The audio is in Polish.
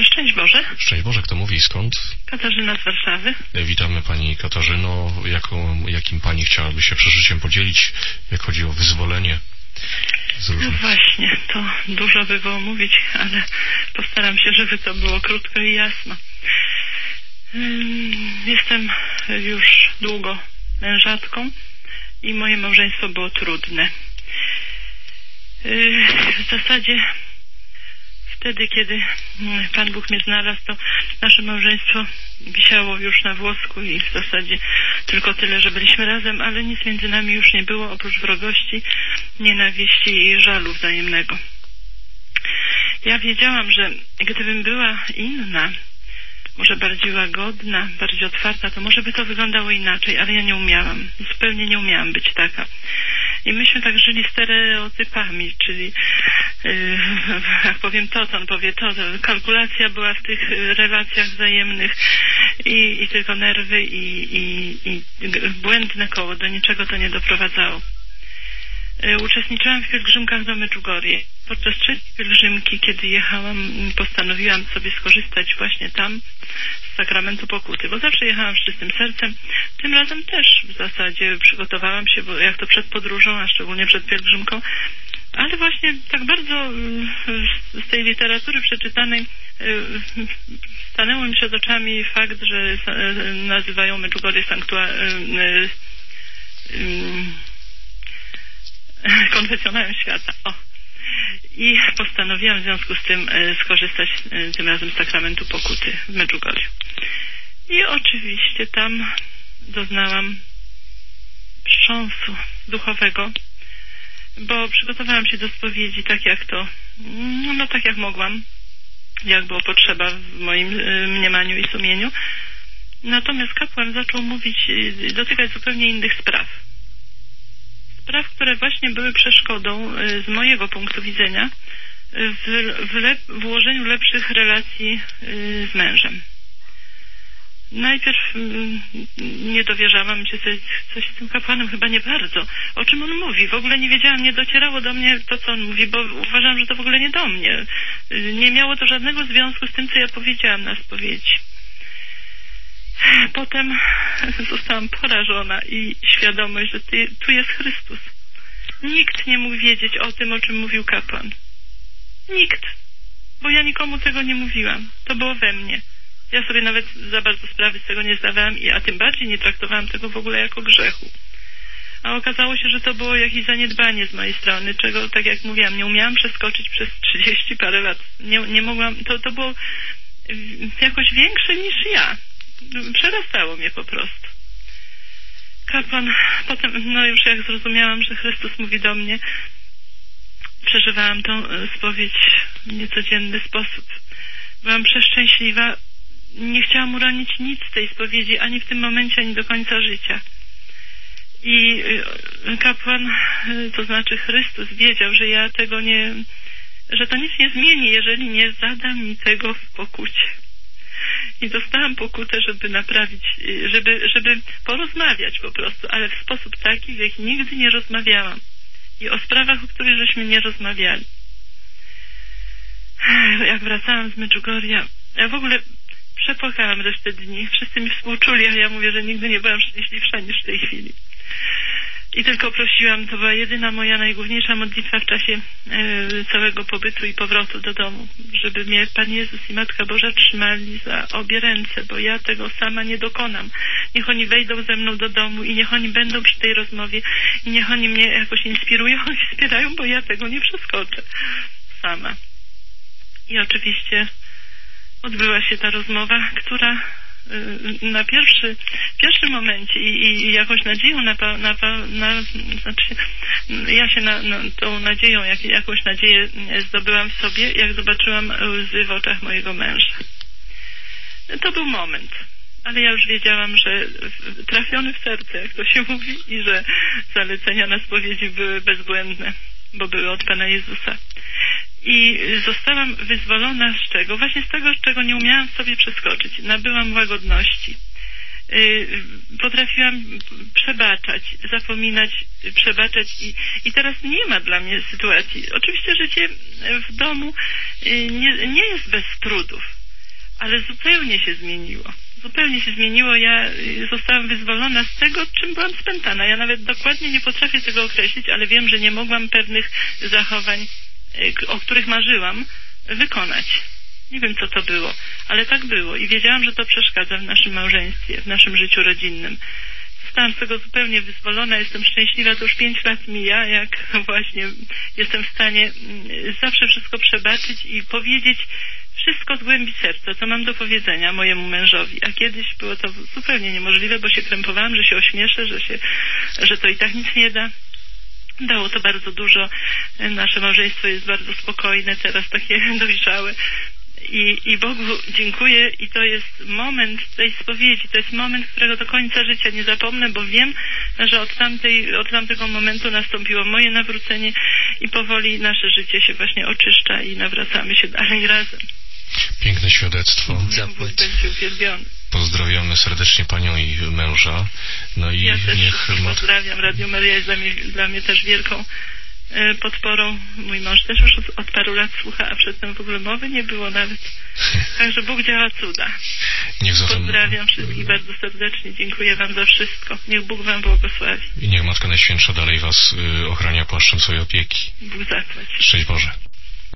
Szczęść Boże. Szczęść Boże, kto mówi skąd? Katarzyna z Warszawy. Witamy Pani Katarzyno. Jaką, jakim Pani chciałaby się przeżyciem podzielić, jak chodzi o wyzwolenie z No różnych... właśnie, to dużo by było mówić, ale postaram się, żeby to było krótko i jasno. Jestem już długo mężatką i moje małżeństwo było trudne. Yy, W zasadzie wtedy, kiedy mm, Pan Bóg mnie znalazł, to nasze małżeństwo wisiało już na włosku i w zasadzie tylko tyle, że byliśmy razem, ale nic między nami już nie było oprócz wrogości, nienawiści i żalu wzajemnego. Ja wiedziałam, że gdybym była inna, może bardziej łagodna, bardziej otwarta, to może by to wyglądało inaczej, ale ja nie umiałam. Zupełnie nie umiałam być taka. I myśmy tak żyli stereotypami, czyli powiem to, to on powie to, to. Kalkulacja była w tych y, relacjach wzajemnych i, i tylko nerwy i, i, i błędne koło, do niczego to nie doprowadzało. Y, Uczestniczyłam w pielgrzymkach do Medjugorje. Podczas trzeciej pielgrzymki, kiedy jechałam, m, postanowiłam sobie skorzystać właśnie tam z sakramentu pokuty, bo zawsze jechałam z czystym sercem. Tym razem też w zasadzie przygotowałam się, bo jak to przed podróżą, a szczególnie przed pielgrzymką, ale właśnie tak bardzo y, z tej literatury przeczytanej y, stanęło mi przed oczami fakt, że y, nazywają Medjugorje sanktuarium konfesjonałem świata. O. I postanowiłam w związku z tym skorzystać tym razem z sakramentu pokuty w Medjugorju. I oczywiście tam doznałam wstrząsu duchowego, bo przygotowałam się do spowiedzi tak jak to, no, no tak jak mogłam, jak było potrzeba w moim e, mniemaniu i sumieniu. Natomiast kapłan zaczął mówić, e, dotykać zupełnie innych spraw spraw, które właśnie były przeszkodą y, z mojego punktu widzenia y, w, w, lep, w ułożeniu lepszych relacji y, z mężem. Najpierw mm, nie dowierzałam się, coś, z tym kapłanem chyba nie bardzo. O czym on mówi? W ogóle nie wiedziałam, nie docierało do mnie to, co on mówi, bo uważam, że to w ogóle nie do mnie. Nie miało to żadnego związku z tym, co ja powiedziałam na spowiedzi. Potem zostałam porażona i świadomość, że ty, tu jest Chrystus. Nikt nie mógł wiedzieć o tym, o czym mówił kapłan. Nikt. Bo ja nikomu tego nie mówiłam. To było we mnie. Ja sobie nawet za bardzo sprawy z tego nie zdawałam, a tym bardziej nie traktowałam tego w ogóle jako grzechu. A okazało się, że to było jakieś zaniedbanie z mojej strony, czego, tak jak mówiłam, nie umiałam przeskoczyć przez 30 parę lat. Nie, nie mogłam, to, to było jakoś większe niż ja przerastało mnie po prostu. Kapłan, potem, no już jak zrozumiałam, że Chrystus mówi do mnie, przeżywałam tą e, spowiedź w niecodzienny sposób. Byłam przeszczęśliwa, nie chciałam uronić nic z tej spowiedzi, ani w tym momencie, ani do końca życia. I e, kapłan, e, to znaczy Chrystus, wiedział, że ja tego nie, że to nic nie zmieni, jeżeli nie zadam mi tego w pokucie i dostałam pokutę, żeby naprawić, y, żeby, żeby porozmawiać po prostu, ale w sposób taki, w jaki nigdy nie rozmawiałam. I o sprawach, o których żeśmy nie rozmawiali. Jak wracałam z Medjugorja, ja w ogóle przepłakałam resztę dni. Wszyscy mi współczuli, a ja mówię, że nigdy nie byłam szczęśliwsza niż w tej chwili. I tylko prosiłam, to była jedyna moja najgłówniejsza modlitwa w czasie e, całego pobytu i powrotu do domu, żeby mnie Pan Jezus i Matka Boża trzymali za obie ręce, bo ja tego sama nie dokonam. Niech oni wejdą ze mną do domu i niech oni będą przy tej rozmowie i niech oni mnie jakoś inspirują i wspierają, bo ja tego nie przeskoczę sama. I oczywiście odbyła się ta rozmowa, która y, na pierwszy, pierwszym momencie i, i jakąś nadzieją na, na, na znaczy ja się na, na, tą nadzieją, jak, jakąś nadzieję zdobyłam w sobie, jak zobaczyłam łzy w oczach mojego męża. To był moment. Ale ja już wiedziałam, że trafiony w serce, jak to się mówi, i że zalecenia na spowiedzi były bezbłędne, bo były od Pana Jezusa. I zostałam wyzwolona z czego? Właśnie z tego, czego nie umiałam sobie przeskoczyć. Nabyłam łagodności. Y, Potrafiłam przebaczać, zapominać, przebaczać i, i teraz nie ma dla mnie sytuacji. Oczywiście życie w domu y, nie, nie jest bez trudów. ale zupełnie się zmieniło. Zupełnie się zmieniło. Ja y, zostałam wyzwolona z tego, czym byłam spętana. Ja nawet dokładnie nie potrafię tego określić, ale wiem, że nie mogłam pewnych zachowań, o których marzyłam, wykonać. Nie wiem, co to było, ale tak było i wiedziałam, że to przeszkadza w naszym małżeństwie, w naszym życiu rodzinnym. Zostałam z tego zupełnie wyzwolona, jestem szczęśliwa, to już pięć lat mija, jak właśnie jestem w stanie mm, zawsze wszystko przebaczyć i powiedzieć wszystko z głębi serca, co mam do powiedzenia mojemu mężowi. A kiedyś było to zupełnie niemożliwe, bo się krępowałam, że się ośmieszę, że, się, że to i tak nic nie da. Dało to bardzo dużo. Nasze małżeństwo jest bardzo spokojne, teraz takie dojrzałe. I, I Bogu dziękuję i to jest moment tej spowiedzi, to jest moment, którego do końca życia nie zapomnę, bo wiem, że od, tamtej, od tamtego momentu nastąpiło moje nawrócenie i powoli nasze życie się właśnie oczyszcza i nawracamy się dalej razem. Piękne świadectwo. Bóg będzie uwielbiony. Pozdrawiamy serdecznie Panią i męża. No i ja też niech... pozdrawiam. Radio Maria jest dla mnie, dla mnie też wielką E, podporą. Mój mąż też już od paru lat słucha, a przedtem w ogóle mowy nie było nawet. Także Bóg działa cuda. Niech zatem... Pozdrawiam wszystkich bardzo serdecznie. Dziękuję Wam za wszystko. Niech Bóg Wam błogosławi. I niech Matka Najświętsza dalej Was y, ochrania płaszczem swojej opieki. Bóg zapłać. Szczęść Boże.